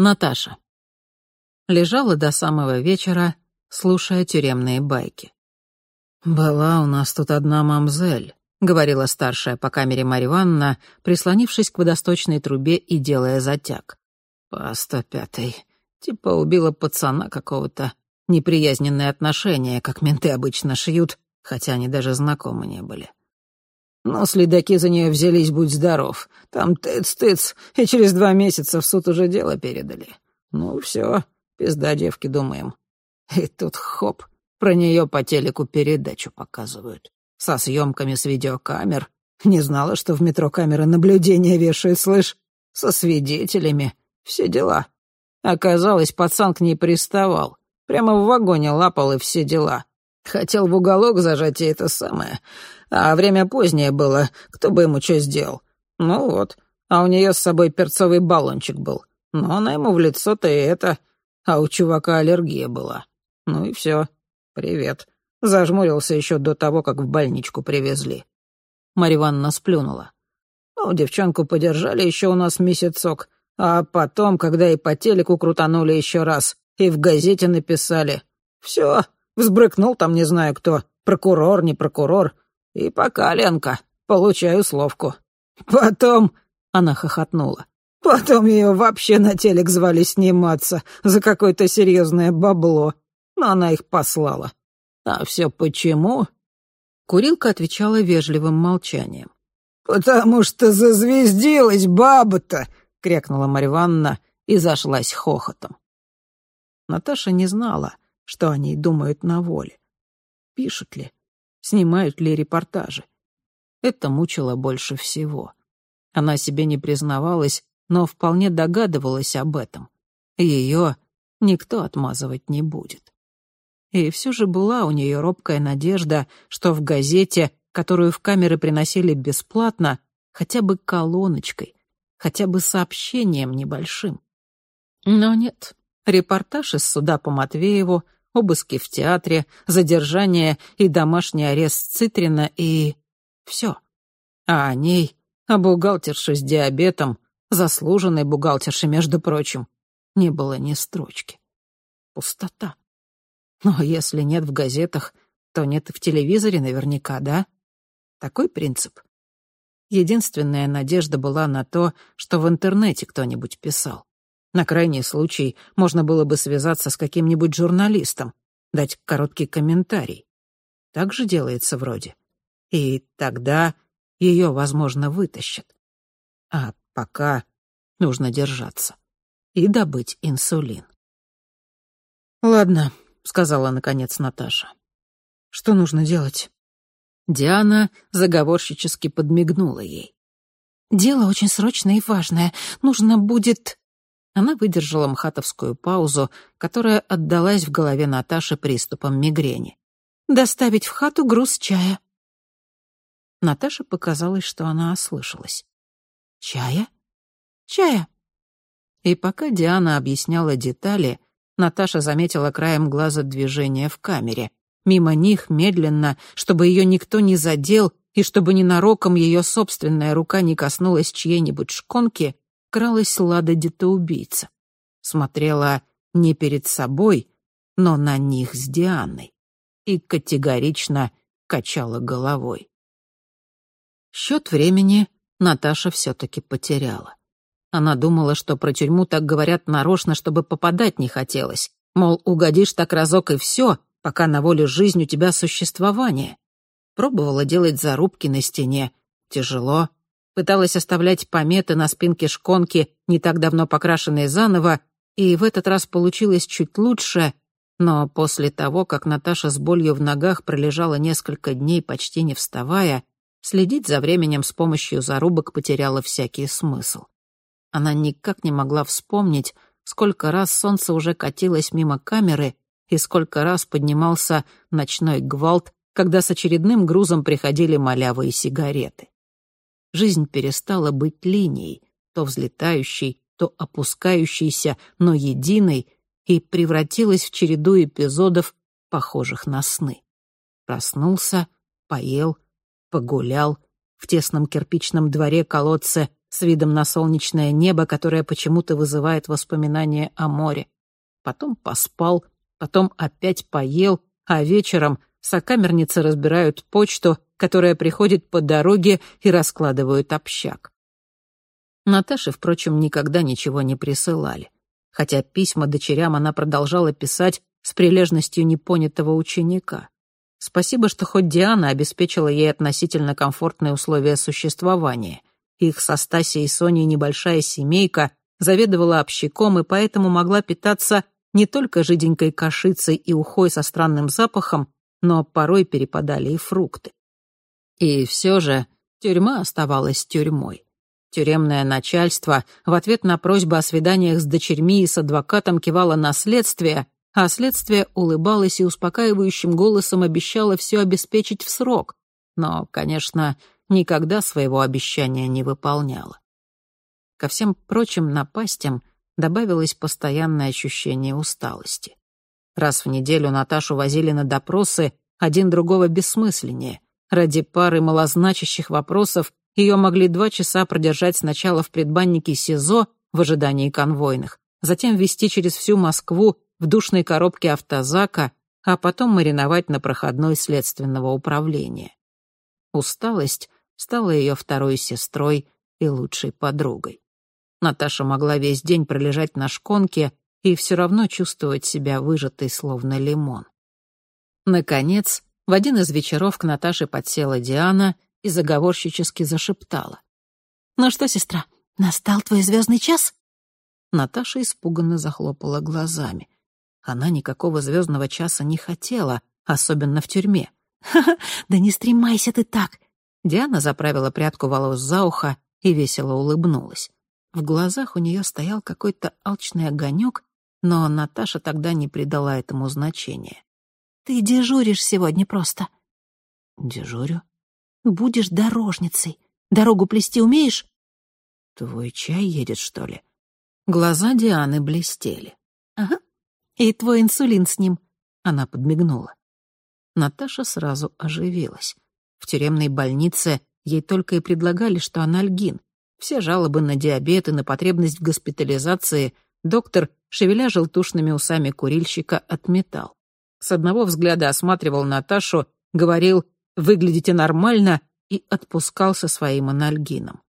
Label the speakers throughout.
Speaker 1: Наташа. Лежала до самого вечера, слушая тюремные байки. «Была у нас тут одна мамзель», — говорила старшая по камере Марья Ивановна, прислонившись к водосточной трубе и делая затяг. «По сто пятой. Типа убила пацана какого-то. Неприязненные отношения, как менты обычно шьют, хотя они даже знакомы не были. Но следаки за нее взялись, будь здоров. Там тыц-тыц, и через два месяца в суд уже дело передали. Ну все, пизда девки, думаем. И тут хоп, про нее по телеку передачу показывают со съемками с видеокамер. Не знала, что в метро камеры наблюдения вешают, слышь, со свидетелями. Все дела. Оказалось, пацан к ней приставал. Прямо в вагоне лапал и все дела. Хотел в уголок зажать и это самое. А время позднее было, кто бы ему что сделал. Ну вот, а у нее с собой перцовый баллончик был. Но она ему в лицо-то и это... А у чувака аллергия была. Ну и все. Привет. Зажмурился еще до того, как в больничку привезли. Марья Ивановна сплюнула. Ну, девчонку подержали еще у нас месяцок, а потом, когда и по телеку крутанули еще раз, и в газете написали. Все, взбрыкнул там не знаю кто, прокурор, не прокурор. И пока, Ленка, получаю словку. Потом... Она хохотнула. Потом ее вообще на телек звали сниматься за какое-то серьезное бабло. Но она их послала. А все почему? Курилка отвечала вежливым молчанием. «Потому что зазвездилась баба-то!» — крякнула Марья и зашлась хохотом. Наташа не знала, что о ней думают на воле. Пишут ли, снимают ли репортажи. Это мучило больше всего. Она себе не признавалась, но вполне догадывалась об этом. Ее никто отмазывать не будет. И все же была у нее робкая надежда, что в газете, которую в камеры приносили бесплатно, хотя бы колоночкой, хотя бы сообщением небольшим. Но нет. Репортаж из суда по Матвееву, обыски в театре, задержание и домашний арест Цитрина и... все. А о ней, о бухгалтерше с диабетом, заслуженной бухгалтерше, между прочим, не было ни строчки. Пустота. Но если нет в газетах, то нет в телевизоре наверняка, да? Такой принцип. Единственная надежда была на то, что в интернете кто-нибудь писал. На крайний случай можно было бы связаться с каким-нибудь журналистом, дать короткий комментарий. Так же делается вроде. И тогда ее, возможно, вытащат. А пока нужно держаться и добыть инсулин. Ладно, сказала наконец Наташа. Что нужно делать? Диана заговорщически подмигнула ей. Дело очень срочное и важное. Нужно будет Она выдержала мхатовскую паузу, которая отдалась в голове Наташи приступом мигрени. «Доставить в хату груз чая». Наташе показалось, что она ослышалась. «Чая? Чая?» И пока Диана объясняла детали, Наташа заметила краем глаза движение в камере. Мимо них, медленно, чтобы ее никто не задел и чтобы ненароком ее собственная рука не коснулась чьей-нибудь шконки, кралась Лада детоубийца. Смотрела не перед собой, но на них с Дианой. И категорично качала головой. Счет времени Наташа все-таки потеряла. Она думала, что про тюрьму так говорят нарочно, чтобы попадать не хотелось. Мол, угодишь так разок и все, пока на воле жизнь у тебя существование. Пробовала делать зарубки на стене. Тяжело. Пыталась оставлять пометы на спинке шконки, не так давно покрашенные заново, и в этот раз получилось чуть лучше, но после того, как Наташа с болью в ногах пролежала несколько дней, почти не вставая, следить за временем с помощью зарубок потеряла всякий смысл. Она никак не могла вспомнить, сколько раз солнце уже катилось мимо камеры и сколько раз поднимался ночной гвалт, когда с очередным грузом приходили малявы и сигареты. Жизнь перестала быть линией, то взлетающей, то опускающейся, но единой, и превратилась в череду эпизодов, похожих на сны. Проснулся, поел, погулял, в тесном кирпичном дворе колодце с видом на солнечное небо, которое почему-то вызывает воспоминания о море. Потом поспал, потом опять поел, а вечером сокамерницы разбирают почту, которая приходит по дороге и раскладывают общак. Наташе, впрочем, никогда ничего не присылали. Хотя письма дочерям она продолжала писать с прилежностью непонятого ученика. Спасибо, что хоть Диана обеспечила ей относительно комфортные условия существования. Их со Стасей и Соней небольшая семейка заведовала общаком и поэтому могла питаться не только жиденькой кашицей и ухой со странным запахом, но порой перепадали и фрукты. И все же тюрьма оставалась тюрьмой. Тюремное начальство в ответ на просьбу о свиданиях с дочерьми и с адвокатом кивало на следствие, а следствие улыбалось и успокаивающим голосом обещало все обеспечить в срок, но, конечно, никогда своего обещания не выполняло. Ко всем прочим напастям добавилось постоянное ощущение усталости. Раз в неделю Наташу возили на допросы, один другого бессмысленнее. Ради пары малозначащих вопросов ее могли два часа продержать сначала в предбаннике СИЗО в ожидании конвойных, затем вести через всю Москву в душной коробке автозака, а потом мариновать на проходной следственного управления. Усталость стала ее второй сестрой и лучшей подругой. Наташа могла весь день пролежать на шконке и все равно чувствовать себя выжатой, словно лимон. Наконец, в один из вечеров к Наташе подсела Диана и заговорщически зашептала.
Speaker 2: «Ну что, сестра, настал твой звездный час?»
Speaker 1: Наташа испуганно захлопала глазами. Она никакого звездного часа не хотела, особенно в тюрьме.
Speaker 2: «Ха-ха, да не стремайся ты так!»
Speaker 1: Диана заправила прядку волос за ухо и весело улыбнулась. В глазах у нее стоял какой-то алчный огонек, но Наташа тогда не придала этому значения.
Speaker 2: «Ты дежуришь сегодня просто».
Speaker 1: «Дежурю?»
Speaker 2: «Будешь дорожницей. Дорогу плести умеешь?»
Speaker 1: «Твой чай едет, что ли?» Глаза Дианы блестели.
Speaker 2: «Ага. И твой инсулин с ним».
Speaker 1: Она подмигнула. Наташа сразу оживилась. В тюремной больнице ей только и предлагали, что анальгин. Все жалобы на диабет и на потребность в госпитализации доктор, шевеля желтушными усами курильщика, отметал. С одного взгляда осматривал Наташу, говорил «выглядите нормально» и отпускал со своим анальгином.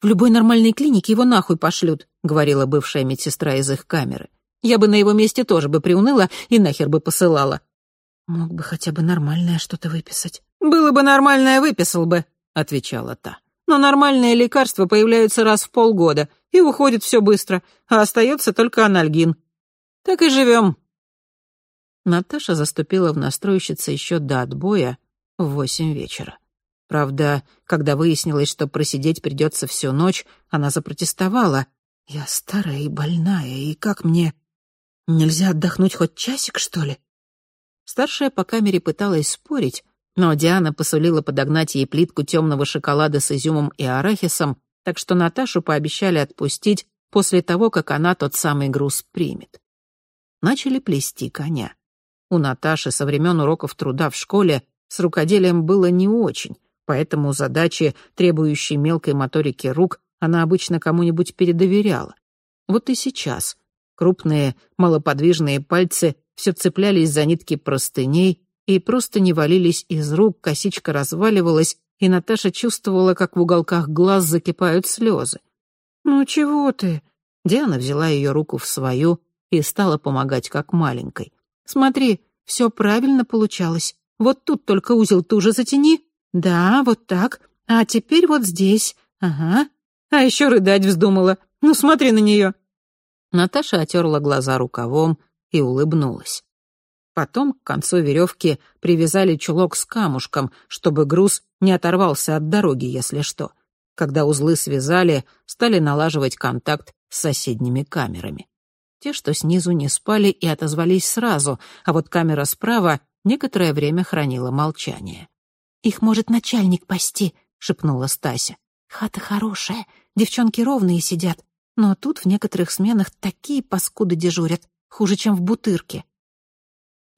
Speaker 2: «В любой нормальной клинике его нахуй пошлют», — говорила бывшая медсестра из их камеры. «Я бы на его месте тоже бы приуныла и нахер бы посылала».
Speaker 1: «Мог бы хотя бы нормальное что-то выписать».
Speaker 2: «Было бы нормальное, выписал бы», — отвечала та. «Но нормальные лекарства появляются раз в полгода, и уходит все быстро, а остается только анальгин. Так и живем».
Speaker 1: Наташа заступила в настройщице еще до отбоя в восемь вечера. Правда, когда выяснилось, что просидеть придется всю ночь, она запротестовала. «Я старая и больная, и как мне... Нельзя отдохнуть хоть часик, что ли?» Старшая по камере пыталась спорить, но Диана посулила подогнать ей плитку темного шоколада с изюмом и арахисом, так что Наташу пообещали отпустить после того, как она тот самый груз примет. Начали плести коня. У Наташи со времен уроков труда в школе с рукоделием было не очень, поэтому задачи, требующие мелкой моторики рук, она обычно кому-нибудь передоверяла. Вот и сейчас. Крупные, малоподвижные пальцы все цеплялись за нитки простыней и просто не валились из рук, косичка разваливалась, и Наташа чувствовала, как в уголках глаз закипают слезы. «Ну чего ты?» Диана взяла ее руку в свою и стала помогать как маленькой. «Смотри, все правильно получалось. Вот тут только узел туже затяни. Да, вот так. А теперь вот здесь. Ага. А еще рыдать вздумала. Ну смотри на нее». Наташа отерла глаза рукавом и улыбнулась. Потом к концу веревки привязали чулок с камушком, чтобы груз не оторвался от дороги, если что. Когда узлы связали, стали налаживать контакт с соседними камерами. Те, что снизу не спали и отозвались сразу, а вот камера справа некоторое время хранила молчание.
Speaker 2: «Их может начальник пасти», — шепнула Стася. «Хата хорошая, девчонки ровные сидят, но тут в некоторых сменах такие паскуды дежурят, хуже, чем в бутырке».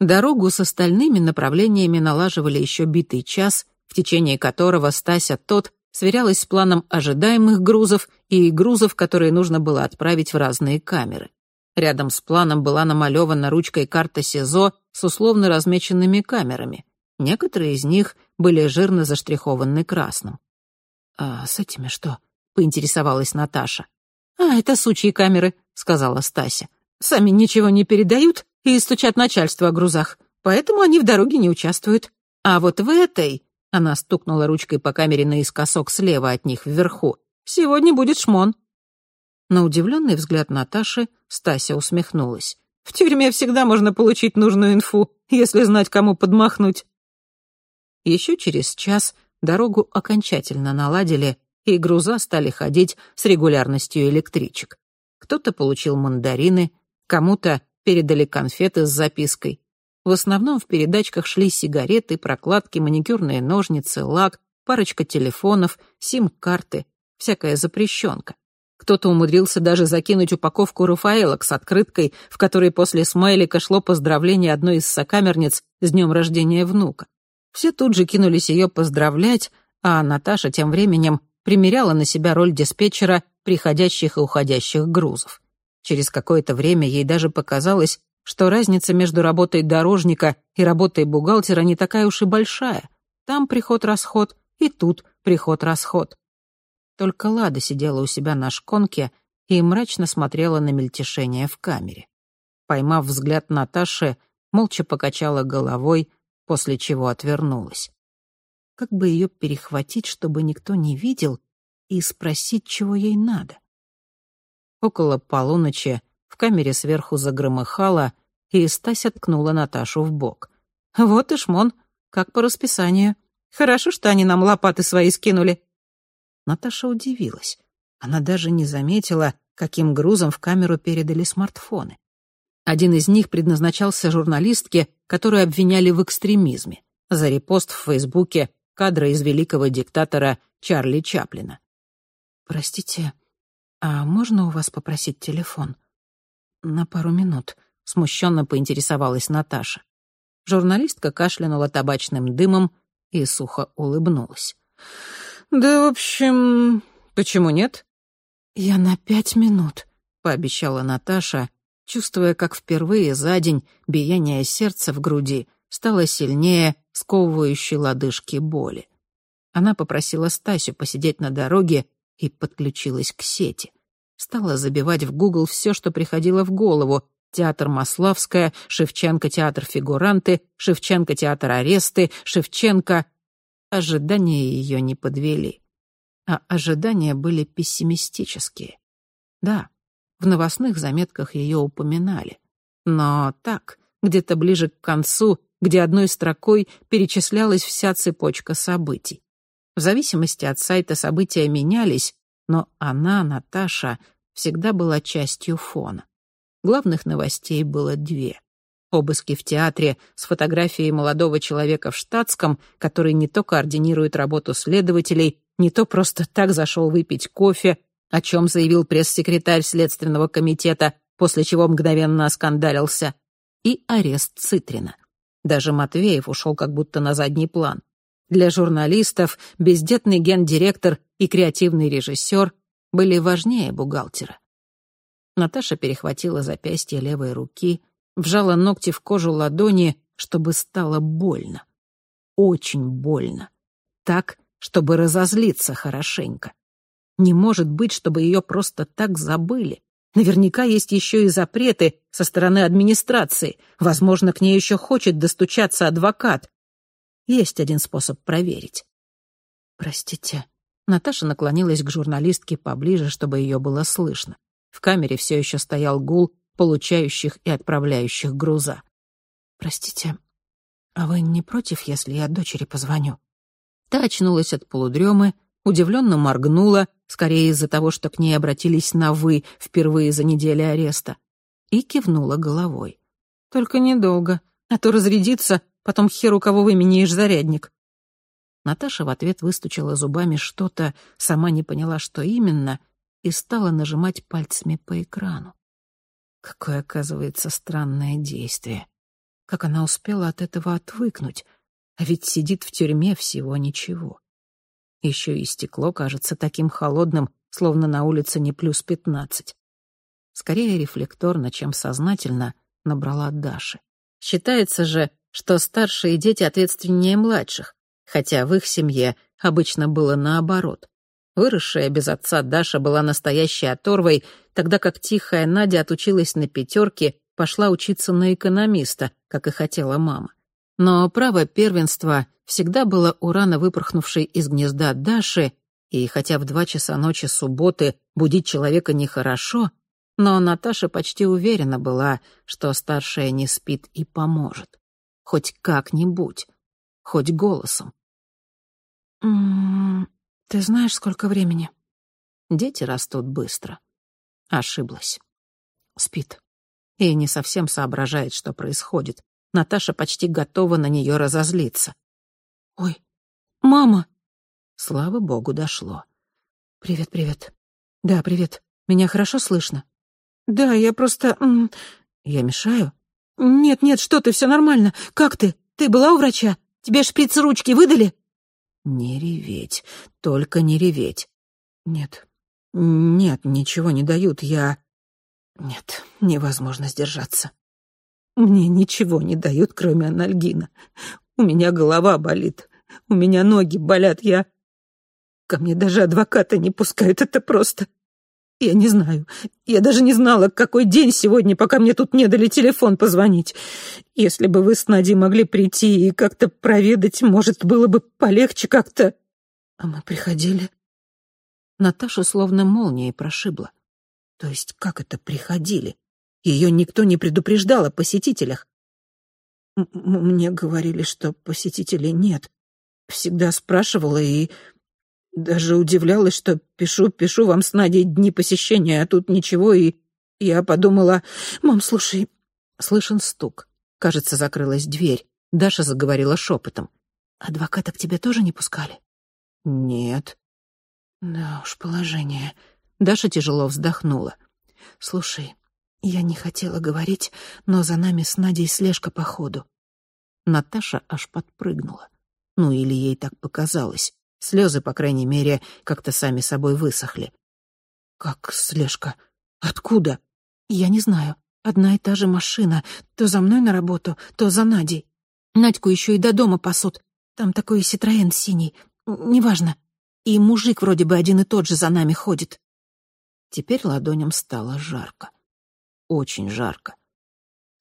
Speaker 1: Дорогу с остальными направлениями налаживали еще битый час, в течение которого Стася тот сверялась с планом ожидаемых грузов и грузов, которые нужно было отправить в разные камеры. Рядом с планом была намалевана ручкой карта СИЗО с условно размеченными камерами. Некоторые из них были жирно заштрихованы красным. «А с этими что?» — поинтересовалась Наташа. «А, это сучьи камеры», — сказала Стася. «Сами ничего не передают и стучат начальство о грузах, поэтому они в дороге не участвуют. А вот в этой...» — она стукнула ручкой по камере наискосок слева от них вверху. «Сегодня будет шмон». На удивленный взгляд Наташи Стася усмехнулась. «В тюрьме всегда можно получить нужную инфу, если знать, кому подмахнуть». Еще через час дорогу окончательно наладили, и груза стали ходить с регулярностью электричек. Кто-то получил мандарины, кому-то передали конфеты с запиской. В основном в передачках шли сигареты, прокладки, маникюрные ножницы, лак, парочка телефонов, сим-карты, всякая запрещенка. Кто-то умудрился даже закинуть упаковку Рафаэлок с открыткой, в которой после смайлика шло поздравление одной из сокамерниц с днем рождения внука. Все тут же кинулись ее поздравлять, а Наташа тем временем примеряла на себя роль диспетчера приходящих и уходящих грузов. Через какое-то время ей даже показалось, что разница между работой дорожника и работой бухгалтера не такая уж и большая. Там приход-расход, и тут приход-расход. Только Лада сидела у себя на шконке и мрачно смотрела на мельтешение в камере. Поймав взгляд Наташи, молча покачала головой, после чего отвернулась. Как бы ее перехватить, чтобы никто не видел, и спросить, чего ей надо? Около полуночи в камере сверху загромыхало, и Стася ткнула Наташу в бок. «Вот и шмон, как по расписанию. Хорошо, что они нам лопаты свои скинули». Наташа удивилась. Она даже не заметила, каким грузом в камеру передали смартфоны. Один из них предназначался журналистке, которую обвиняли в экстремизме, за репост в Фейсбуке кадра из великого диктатора Чарли Чаплина. «Простите, а можно у вас попросить телефон?» «На пару минут», — смущенно поинтересовалась Наташа. Журналистка кашлянула табачным дымом и сухо улыбнулась. «Да, в общем, почему нет?» «Я на пять минут», — пообещала Наташа, чувствуя, как впервые за день биение сердца в груди стало сильнее сковывающей лодыжки боли. Она попросила Стасю посидеть на дороге и подключилась к сети. Стала забивать в Google все, что приходило в голову. Театр Маславская, Шевченко театр фигуранты, Шевченко театр аресты, Шевченко... Ожидания ее не подвели. А ожидания были пессимистические. Да, в новостных заметках ее упоминали. Но так, где-то ближе к концу, где одной строкой перечислялась вся цепочка событий. В зависимости от сайта события менялись, но она, Наташа, всегда была частью фона. Главных новостей было две. Обыски в театре с фотографией молодого человека в штатском, который не то координирует работу следователей, не то просто так зашел выпить кофе, о чем заявил пресс-секретарь Следственного комитета, после чего мгновенно оскандалился, и арест Цитрина. Даже Матвеев ушел как будто на задний план. Для журналистов бездетный гендиректор и креативный режиссер были важнее бухгалтера. Наташа перехватила запястье левой руки, вжала ногти в кожу ладони, чтобы стало больно. Очень больно. Так, чтобы разозлиться хорошенько. Не может быть, чтобы ее просто так забыли. Наверняка есть еще и запреты со стороны администрации. Возможно, к ней еще хочет достучаться адвокат. Есть один способ проверить. «Простите». Наташа наклонилась к журналистке поближе, чтобы ее было слышно. В камере все еще стоял гул получающих и отправляющих груза. «Простите, а вы не против, если я дочери позвоню?» Та очнулась от полудремы, удивленно моргнула, скорее из-за того, что к ней обратились на «вы» впервые за неделю ареста, и кивнула головой. «Только недолго, а то разрядится, потом хер у кого выменяешь зарядник». Наташа в ответ выстучила зубами что-то, сама не поняла, что именно, и стала нажимать пальцами по экрану. Какое, оказывается, странное действие. Как она успела от этого отвыкнуть, а ведь сидит в тюрьме всего ничего. Еще и стекло кажется таким холодным, словно на улице не плюс пятнадцать. Скорее рефлекторно, чем сознательно, набрала Даши. Считается же, что старшие дети ответственнее младших, хотя в их семье обычно было наоборот. Выросшая без отца Даша была настоящей оторвой, тогда как тихая Надя отучилась на пятерке, пошла учиться на экономиста, как и хотела мама. Но право первенства всегда было у рано выпорхнувшей из гнезда Даши, и хотя в два часа ночи субботы будить человека нехорошо, но Наташа почти уверена была, что старшая не спит и поможет. Хоть как-нибудь, хоть голосом.
Speaker 2: «М -м, «Ты знаешь, сколько времени?»
Speaker 1: Дети растут быстро. Ошиблась. Спит. И не совсем соображает, что происходит. Наташа почти готова на нее разозлиться.
Speaker 2: «Ой, мама!»
Speaker 1: Слава богу, дошло.
Speaker 2: «Привет, привет. Да, привет. Меня хорошо слышно?»
Speaker 1: «Да, я просто... Я мешаю?»
Speaker 2: «Нет, нет, что ты, все нормально. Как ты? Ты была у врача? Тебе шприц ручки выдали?»
Speaker 1: Не реветь, только не реветь.
Speaker 2: Нет,
Speaker 1: нет, ничего не дают, я... Нет, невозможно сдержаться. Мне ничего не дают, кроме анальгина. У меня голова болит, у меня ноги болят, я... Ко мне даже адвоката не пускают, это просто... Я не знаю. Я даже не знала, какой день сегодня, пока мне тут не дали телефон позвонить. Если бы вы с Надей могли прийти и как-то проведать, может, было бы полегче как-то...
Speaker 2: А мы приходили.
Speaker 1: Наташа словно молнией прошибла. То есть как это приходили? Ее никто не предупреждал о посетителях. М мне говорили, что посетителей нет. Всегда спрашивала и даже удивлялась, что пишу, пишу вам с Надей дни посещения, а тут ничего, и я подумала... «Мам, слушай...» Слышен стук. Кажется, закрылась дверь. Даша заговорила шепотом.
Speaker 2: «Адвоката к тебе тоже не пускали?»
Speaker 1: «Нет».
Speaker 2: «Да уж, положение».
Speaker 1: Даша тяжело вздохнула.
Speaker 2: «Слушай, я не хотела говорить, но за нами с Надей слежка по ходу».
Speaker 1: Наташа аж подпрыгнула. Ну, или ей так показалось. Слезы, по крайней мере, как-то сами собой высохли.
Speaker 2: «Как слежка? Откуда?» «Я не знаю. Одна и та же машина. То за мной на работу, то за Надей. Надьку еще и до дома пасут. Там такой Ситроен синий. Неважно. И мужик вроде бы один и тот же за нами ходит».
Speaker 1: Теперь ладоням стало жарко. Очень жарко.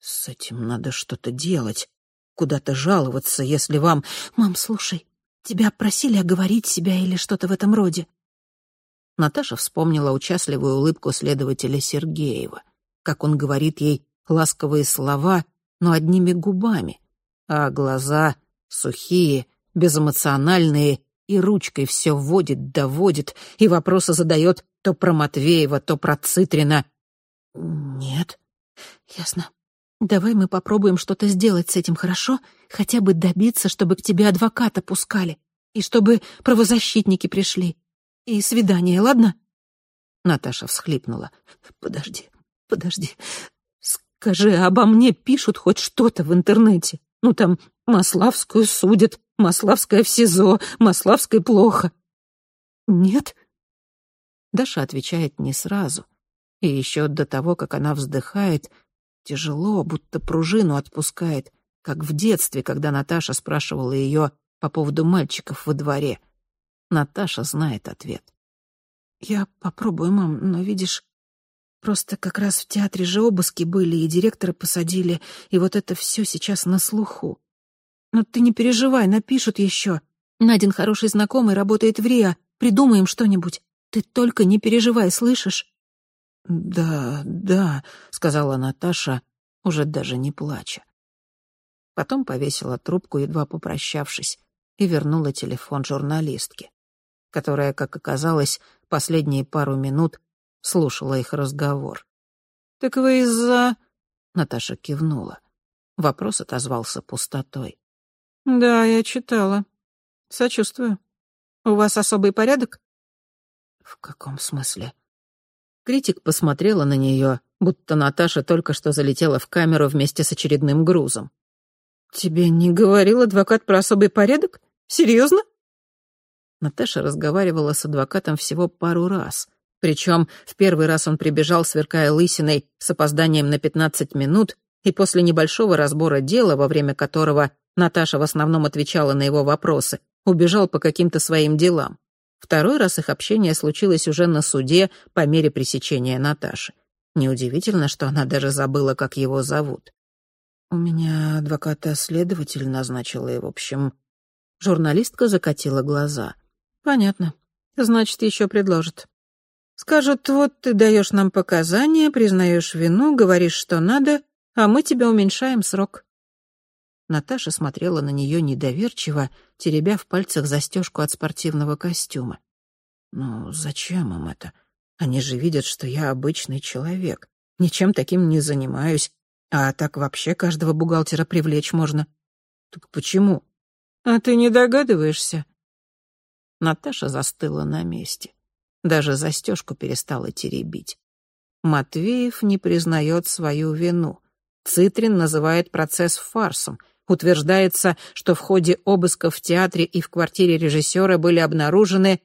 Speaker 1: С этим надо что-то делать. Куда-то жаловаться, если вам...
Speaker 2: «Мам, слушай, Тебя просили оговорить себя или что-то в этом роде?»
Speaker 1: Наташа вспомнила участливую улыбку следователя Сергеева, как он говорит ей ласковые слова, но одними губами, а глаза сухие, безэмоциональные, и ручкой все вводит, доводит, и вопросы задает то про Матвеева, то про Цитрина.
Speaker 2: «Нет». «Ясно. Давай мы попробуем что-то сделать с этим, хорошо? Хотя бы добиться, чтобы к тебе адвоката пускали. И чтобы правозащитники пришли. И свидание, ладно?»
Speaker 1: Наташа всхлипнула.
Speaker 2: «Подожди, подожди. Скажи, обо мне пишут хоть что-то в интернете? Ну, там, Маславскую судят, Маславская в СИЗО, Маславской плохо. Нет?»
Speaker 1: Даша отвечает не сразу. И еще до того, как она вздыхает, Тяжело, будто пружину отпускает, как в детстве, когда Наташа спрашивала ее по поводу мальчиков во дворе. Наташа знает ответ.
Speaker 2: «Я попробую, мам, но видишь, просто как раз в театре же обыски были, и директора посадили, и вот это все сейчас на слуху. Но ты не переживай, напишут еще. Надин хороший знакомый работает в РИА, придумаем что-нибудь. Ты только не переживай, слышишь?»
Speaker 1: «Да, да», — сказала Наташа, уже даже не плача. Потом повесила трубку, едва попрощавшись, и вернула телефон журналистке, которая, как оказалось, последние пару минут слушала их разговор. «Так вы из-за...» — Наташа кивнула. Вопрос отозвался пустотой.
Speaker 2: «Да, я читала. Сочувствую. У вас особый порядок?»
Speaker 1: «В каком смысле?» Критик посмотрела на нее, будто Наташа только что залетела в камеру вместе с очередным грузом.
Speaker 2: «Тебе не говорил адвокат про особый порядок? Серьезно?»
Speaker 1: Наташа разговаривала с адвокатом всего пару раз. Причем в первый раз он прибежал, сверкая лысиной, с опозданием на 15 минут, и после небольшого разбора дела, во время которого Наташа в основном отвечала на его вопросы, убежал по каким-то своим делам. Второй раз их общение случилось уже на суде по мере пресечения Наташи. Неудивительно, что она даже забыла, как его зовут. «У меня адвоката-следователь назначила, и, в общем...» Журналистка закатила глаза. «Понятно. Значит, еще предложит. Скажут, вот ты даешь нам показания, признаешь вину, говоришь, что надо, а мы тебе уменьшаем срок». Наташа смотрела на нее недоверчиво, теребя в пальцах застежку от спортивного костюма. «Ну, зачем им это? Они же видят, что я обычный человек. Ничем таким не занимаюсь. А так вообще каждого бухгалтера привлечь можно. Так почему? А ты не догадываешься?» Наташа застыла на месте. Даже застежку перестала теребить. Матвеев не признает свою вину. Цитрин называет процесс фарсом — Утверждается, что в ходе обысков в театре и в квартире режиссера были обнаружены...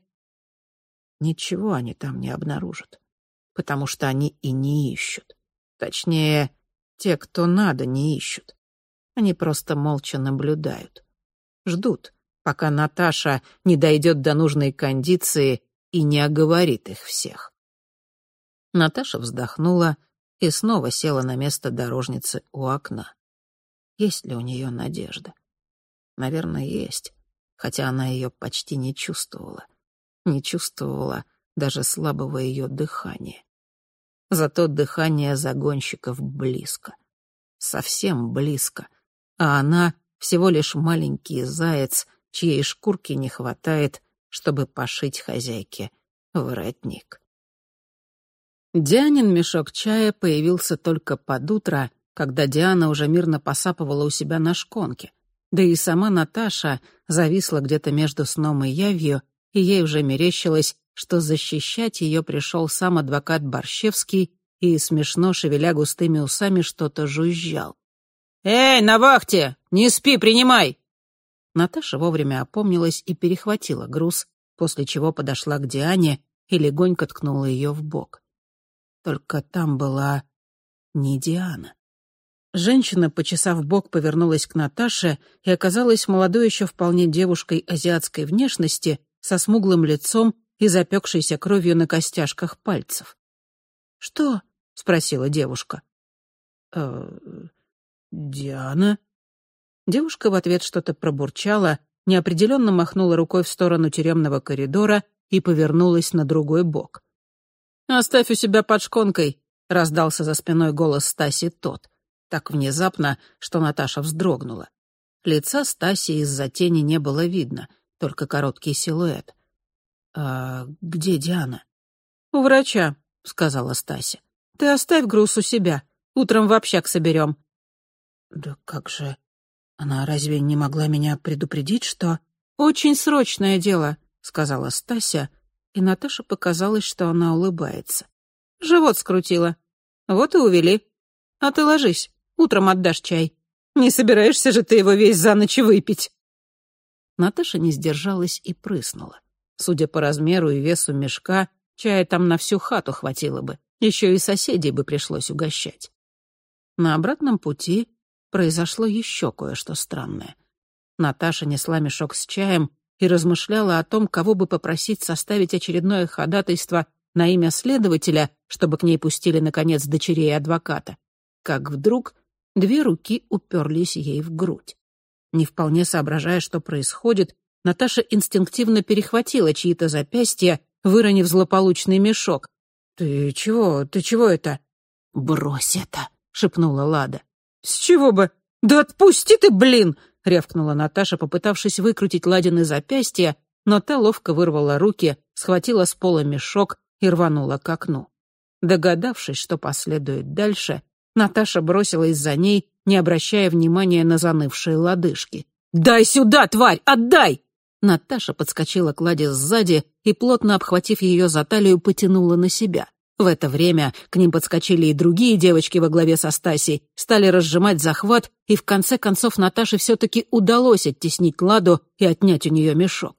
Speaker 1: Ничего они там не обнаружат, потому что они и не ищут. Точнее, те, кто надо, не ищут. Они просто молча наблюдают. Ждут, пока Наташа не дойдет до нужной кондиции и не оговорит их всех. Наташа вздохнула и снова села на место дорожницы у окна. Есть ли у нее надежда? Наверное, есть, хотя она ее почти не чувствовала. Не чувствовала даже слабого ее дыхания. Зато дыхание загонщиков близко. Совсем близко. А она всего лишь маленький заяц, чьей шкурки не хватает, чтобы пошить хозяйке воротник. Дианин мешок чая появился только под утро, когда Диана уже мирно посапывала у себя на шконке. Да и сама Наташа зависла где-то между сном и явью, и ей уже мерещилось, что защищать ее пришел сам адвокат Борщевский и, смешно шевеля густыми усами, что-то жужжал. «Эй, на вахте! Не спи, принимай!» Наташа вовремя опомнилась и перехватила груз, после чего подошла к Диане и легонько ткнула ее в бок. Только там была не Диана. Женщина, почесав бок, повернулась к Наташе и оказалась молодой еще вполне девушкой азиатской внешности, со смуглым лицом и запекшейся кровью на костяшках пальцев. «Что?» — спросила девушка. «Э, Диана?» Девушка в ответ что-то пробурчала, неопределенно махнула рукой в сторону тюремного коридора и повернулась на другой бок. «Оставь у себя под шконкой», — раздался за спиной голос Стаси тот так внезапно, что Наташа вздрогнула. Лица Стаси из-за тени не было видно, только короткий силуэт. «А где Диана?» «У врача», — сказала Стася. «Ты оставь груз у себя. Утром в общак соберем». «Да как же... Она разве не могла меня предупредить, что...» «Очень срочное дело», — сказала Стася, и Наташе показалось, что она улыбается. «Живот скрутила. Вот и увели. А ты ложись. Утром отдашь чай. Не собираешься же ты его весь за ночь выпить?» Наташа не сдержалась и прыснула. Судя по размеру и весу мешка, чая там на всю хату хватило бы. Еще и соседей бы пришлось угощать. На обратном пути произошло еще кое-что странное. Наташа несла мешок с чаем и размышляла о том, кого бы попросить составить очередное ходатайство на имя следователя, чтобы к ней пустили, наконец, дочерей адвоката. Как вдруг Две руки уперлись ей в грудь. Не вполне соображая, что происходит, Наташа инстинктивно перехватила чьи-то запястья, выронив злополучный мешок. «Ты чего? Ты чего это?» «Брось это!» — шепнула Лада. «С чего бы? Да отпусти ты, блин!» — рявкнула Наташа, попытавшись выкрутить Ладины запястья, но та ловко вырвала руки, схватила с пола мешок и рванула к окну. Догадавшись, что последует дальше, Наташа бросилась за ней, не обращая внимания на занывшие лодыжки. «Дай сюда, тварь! Отдай!» Наташа подскочила к Ладе сзади и, плотно обхватив ее за талию, потянула на себя. В это время к ним подскочили и другие девочки во главе со Стасей, стали разжимать захват, и в конце концов Наташе все-таки удалось оттеснить Ладу и отнять у нее мешок.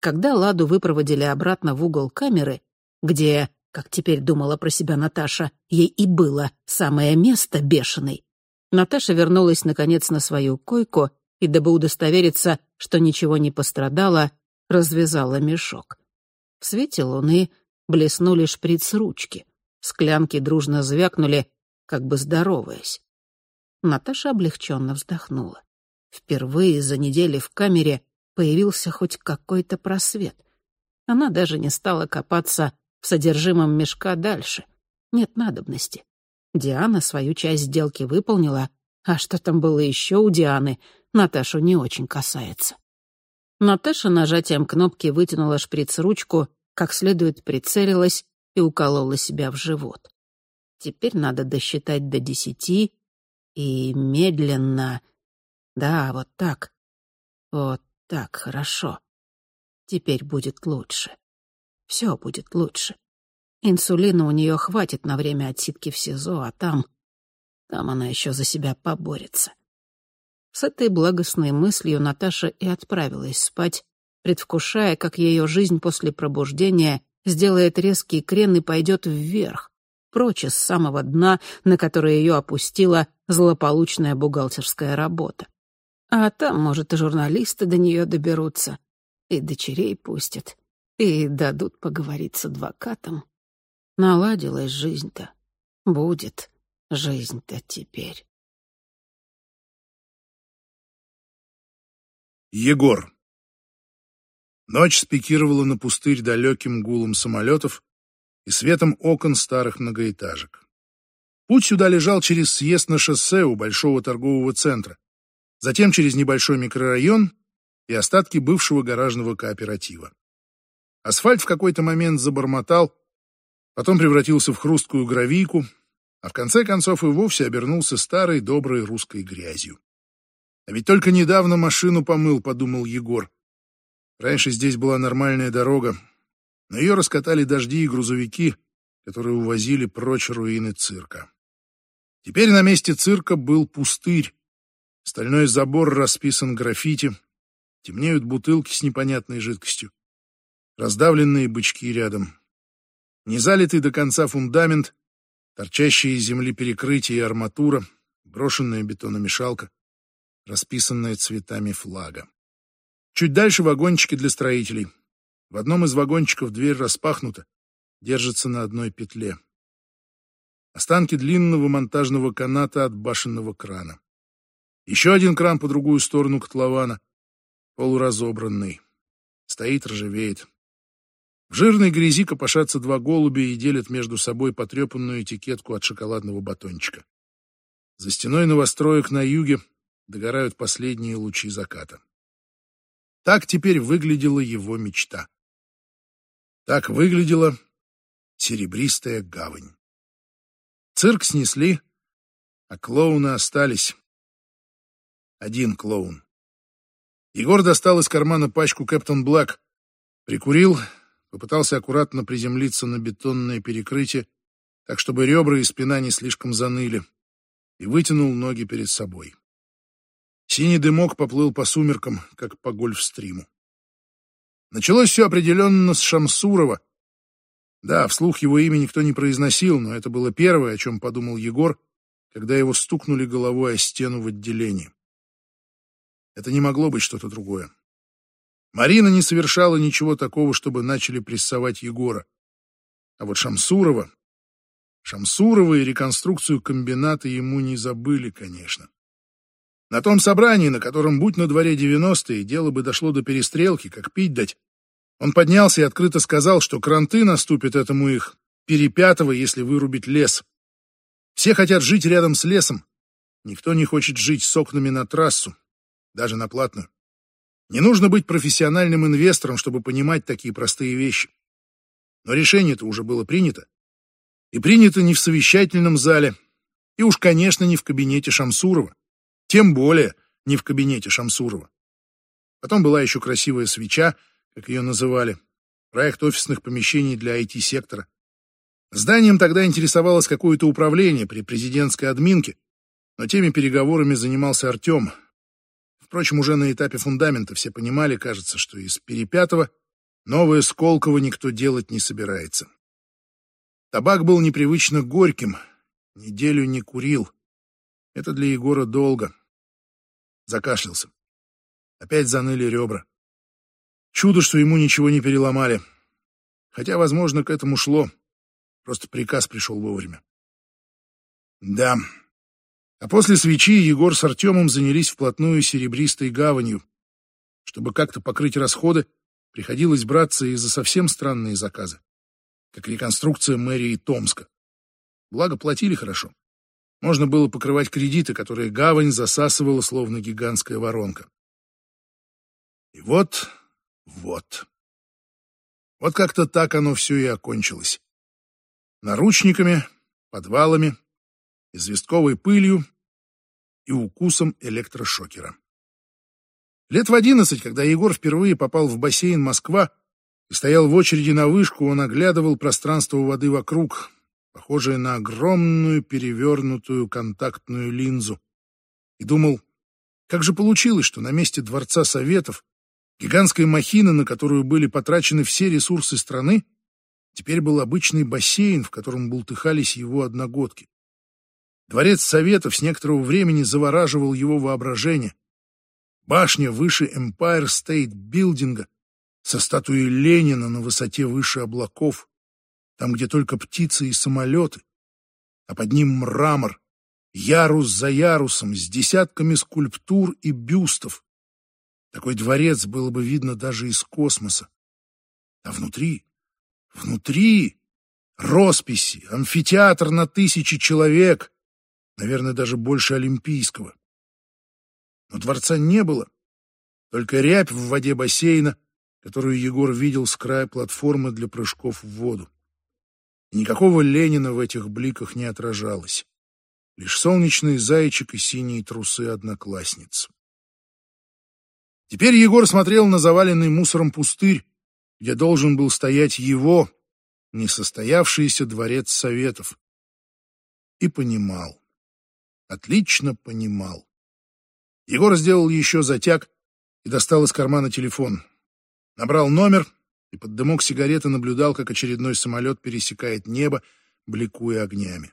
Speaker 1: Когда Ладу выпроводили обратно в угол камеры, где, как теперь думала про себя Наташа, ей и было самое место бешеной, Наташа вернулась, наконец, на свою койку и, дабы удостовериться, что ничего не пострадало, развязала мешок. В свете луны блеснули шприц-ручки. Склянки дружно звякнули, как бы здороваясь. Наташа облегченно вздохнула. Впервые за неделю в камере появился хоть какой-то просвет. Она даже не стала копаться в содержимом мешка дальше. Нет надобности. Диана свою часть сделки выполнила, а что там было еще у Дианы, Наташу не очень касается. Наташа нажатием кнопки вытянула шприц-ручку, как следует прицелилась и уколола себя в живот. Теперь надо досчитать до десяти и медленно... Да, вот так. Вот так, хорошо. Теперь будет лучше. Все будет лучше. Инсулина у нее хватит на время отсидки в СИЗО, а там... Там она еще за себя поборется. С этой благостной мыслью Наташа и отправилась спать, предвкушая, как ее жизнь после пробуждения сделает резкий крен и пойдет вверх, прочь из самого дна, на которое ее опустила злополучная бухгалтерская работа. А там, может, и журналисты до нее доберутся, и дочерей пустят, и дадут поговорить с адвокатом. Наладилась жизнь-то. Будет жизнь-то теперь.
Speaker 3: Егор. Ночь спикировала на пустырь далеким гулом самолетов и светом окон старых многоэтажек. Путь сюда лежал через съезд на шоссе у большого торгового центра, затем через небольшой микрорайон и остатки бывшего гаражного кооператива. Асфальт в какой-то момент забормотал, потом превратился в хрусткую гравийку, а в конце концов и вовсе обернулся старой доброй русской грязью. А ведь только недавно машину помыл, подумал Егор. Раньше здесь была нормальная дорога, но ее раскатали дожди и грузовики, которые увозили прочь руины цирка. Теперь на месте цирка был пустырь. Стальной забор расписан граффити, темнеют бутылки с непонятной жидкостью, раздавленные бычки рядом. Незалитый до конца фундамент, торчащие из земли перекрытия и арматура, брошенная бетономешалка, расписанная цветами флага. Чуть дальше вагончики для строителей. В одном из вагончиков дверь распахнута, держится на одной петле. Останки длинного монтажного каната от башенного крана. Еще один кран по другую сторону котлована, полуразобранный. Стоит, ржавеет. В жирной грязи копошатся два голубя и делят между собой потрепанную этикетку от шоколадного батончика. За стеной новостроек на юге догорают последние лучи заката. Так теперь выглядела его мечта. Так выглядела серебристая гавань. Цирк снесли, а клоуны остались. Один клоун. Егор достал из кармана пачку Captain Black, прикурил, попытался аккуратно приземлиться на бетонное перекрытие, так чтобы ребра и спина не слишком заныли, и вытянул ноги перед собой. Синий дымок поплыл по сумеркам, как по гольфстриму. Началось все определенно с Шамсурова. Да, вслух его имя никто не произносил, но это было первое, о чем подумал Егор, когда его стукнули головой о стену в отделении. Это не могло быть что-то другое. Марина не совершала ничего такого, чтобы начали прессовать Егора. А вот Шамсурова... Шамсурова и реконструкцию комбината ему не забыли, конечно. На том собрании, на котором, будь на дворе девяностые, дело бы дошло до перестрелки, как пить дать, он поднялся и открыто сказал, что кранты наступят этому их перепятого, если вырубить лес. Все хотят жить рядом с лесом. Никто не хочет жить с окнами на трассу, даже на платную. Не нужно быть профессиональным инвестором, чтобы понимать такие простые вещи. Но решение-то уже было принято. И принято не в совещательном зале, и уж, конечно, не в кабинете Шамсурова. Тем более не в кабинете Шамсурова. Потом была еще красивая свеча, как ее называли, проект офисных помещений для IT-сектора. Зданием тогда интересовалось какое-то управление при президентской админке, но теми переговорами занимался Артем, Впрочем, уже на этапе фундамента все понимали, кажется, что из Перепятого Новое Сколково никто делать не собирается. Табак был непривычно горьким, неделю не курил. Это для Егора долго. Закашлялся. Опять заныли ребра. Чудо, что ему ничего не переломали. Хотя, возможно, к этому шло. Просто приказ пришел вовремя. Да. А после свечи Егор с Артемом занялись вплотную серебристой гаванью. Чтобы как-то покрыть расходы, приходилось браться и за совсем странные заказы, как реконструкция мэрии Томска. Благо, платили хорошо. Можно было покрывать кредиты, которые гавань засасывала, словно гигантская воронка. И вот, вот. Вот как-то так оно все и окончилось. Наручниками, подвалами, известковой пылью и укусом электрошокера. Лет в одиннадцать, когда Егор впервые попал в бассейн Москва и стоял в очереди на вышку, он оглядывал пространство воды вокруг, похожее на огромную перевернутую контактную линзу, и думал, как же получилось, что на месте Дворца Советов, гигантской махины, на которую были потрачены все ресурсы страны, теперь был обычный бассейн, в котором бултыхались его одногодки. Дворец Советов с некоторого времени завораживал его воображение. Башня выше Empire State Билдинга со статуей Ленина на высоте выше облаков, там, где только птицы и самолеты, а под ним мрамор, ярус за ярусом, с десятками скульптур и бюстов. Такой дворец было бы видно даже из космоса. А внутри, внутри росписи, амфитеатр на тысячи человек, наверное, даже больше Олимпийского. Но дворца не было, только рябь в воде бассейна, которую Егор видел с края платформы для прыжков в воду. И никакого Ленина в этих бликах не отражалось. Лишь солнечный зайчик и синие трусы одноклассниц. Теперь Егор смотрел на заваленный мусором пустырь, где должен был стоять его, несостоявшийся дворец советов. И понимал отлично понимал. Егор сделал еще затяг и достал из кармана телефон. Набрал номер и под дымок сигареты наблюдал, как очередной самолет пересекает небо, бликуя огнями.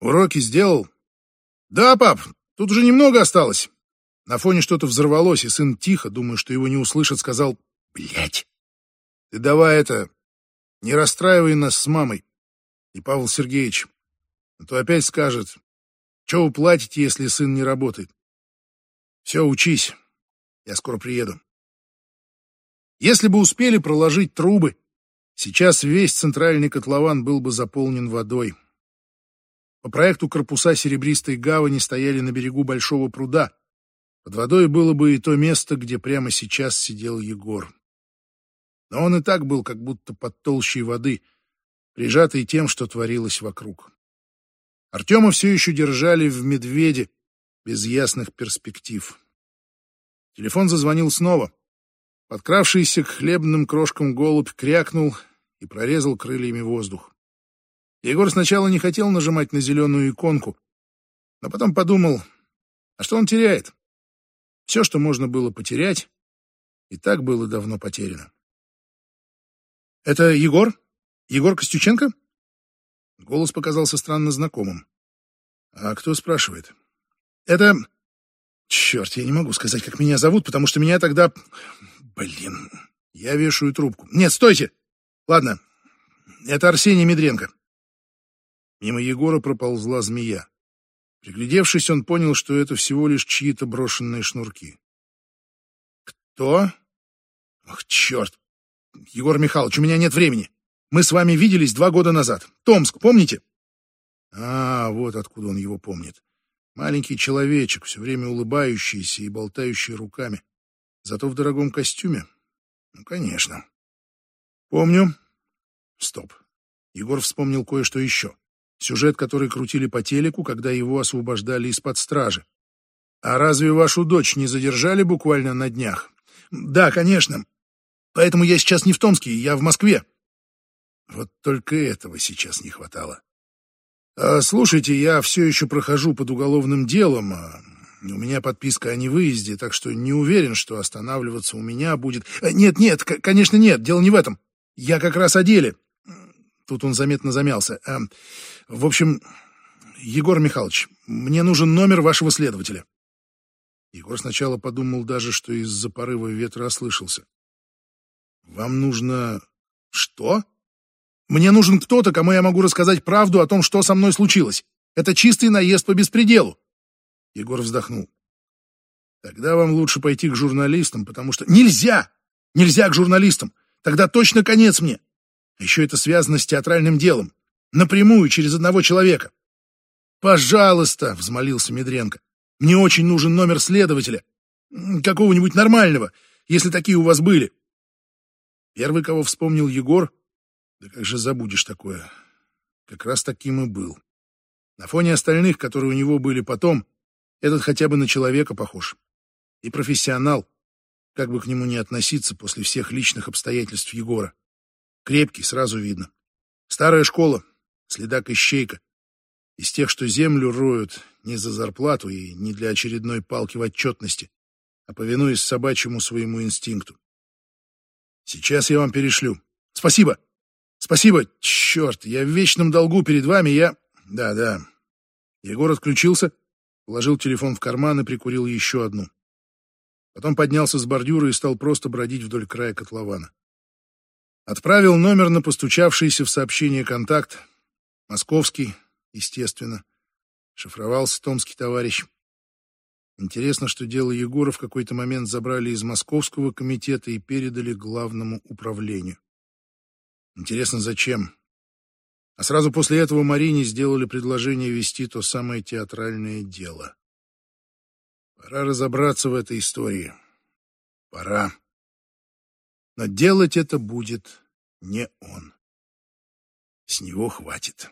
Speaker 3: «Уроки сделал?» «Да, пап, тут уже немного осталось». На фоне что-то взорвалось, и сын тихо, думая, что его не услышат, сказал «Блядь! Ты давай это, не расстраивай нас с мамой. И Павел Сергеевич, а то опять скажет, что вы платите, если сын не работает? Все, учись. Я скоро приеду. Если бы успели проложить трубы, сейчас весь центральный котлован был бы заполнен водой. По проекту корпуса Серебристой гавани стояли на берегу большого пруда. Под водой было бы и то место, где прямо сейчас сидел Егор. Но он и так был как будто под толщей воды, прижатый тем, что творилось вокруг. Артема все еще держали в медведе, без ясных перспектив. Телефон зазвонил снова. Подкравшийся к хлебным крошкам голубь крякнул и прорезал крыльями воздух. Егор сначала не хотел нажимать на зеленую иконку, но потом подумал, а что он теряет? Все, что можно было потерять, и так было давно потеряно. «Это Егор? Егор Костюченко?» Голос показался странно знакомым. «А кто спрашивает?» «Это... Черт, я не могу сказать, как меня зовут, потому что меня тогда... Блин, я вешаю трубку. Нет, стойте! Ладно, это Арсений Медренко». Мимо Егора проползла змея. Приглядевшись, он понял, что это всего лишь чьи-то брошенные шнурки. «Кто?» «Ах, черт! Егор Михайлович, у меня нет времени. Мы с вами виделись два года назад. Томск, помните? А, вот откуда он его помнит. Маленький человечек, все время улыбающийся и болтающий руками. Зато в дорогом костюме. Ну, конечно. Помню. Стоп. Егор вспомнил кое-что еще. Сюжет, который крутили по телеку, когда его освобождали из-под стражи. А разве вашу дочь не задержали буквально на днях? Да, конечно. Поэтому я сейчас не в Томске, я в Москве. Вот только этого сейчас не хватало. А, слушайте, я все еще прохожу под уголовным делом. А, У меня подписка о невыезде, так что не уверен, что останавливаться у меня будет... Э, нет, нет, конечно, нет, дело не в этом. Я как раз о деле. Тут он заметно замялся. Э, в общем, Егор Михайлович, мне нужен номер вашего следователя. Егор сначала подумал даже, что из-за порыва ветра ослышался. Вам нужно... Что? Мне нужен кто-то, кому я могу рассказать правду о том, что со мной случилось. Это чистый наезд по беспределу. Егор вздохнул. Тогда вам лучше пойти к журналистам, потому что... Нельзя! Нельзя к журналистам! Тогда точно конец мне! Еще это связано с театральным делом. Напрямую, через одного человека. «Пожалуйста!» — взмолился Медренко. «Мне очень нужен номер следователя. Какого-нибудь нормального, если такие у вас были». Первый, кого вспомнил Егор, да как же забудешь такое, как раз таким и был. На фоне остальных, которые у него были потом, этот хотя бы на человека похож. И профессионал, как бы к нему ни относиться после всех личных обстоятельств Егора. Крепкий, сразу видно. Старая школа, следак-ищейка. Из тех, что землю роют не за зарплату и не для очередной палки в отчетности, а повинуясь собачьему своему инстинкту. Сейчас я вам перешлю. Спасибо. Спасибо. Черт, я в вечном долгу перед вами, я... Да, да. Егор отключился, положил телефон в карман и прикурил еще одну. Потом поднялся с бордюра и стал просто бродить вдоль края котлована. Отправил номер на постучавшийся в сообщение контакт. Московский, естественно. Шифровался томский товарищ. Интересно, что дело Егора в какой-то момент забрали из московского комитета и передали главному управлению. Интересно, зачем? А сразу после этого Марине сделали предложение вести то самое театральное дело. Пора разобраться в этой истории. Пора. Но делать это будет не он. С него хватит.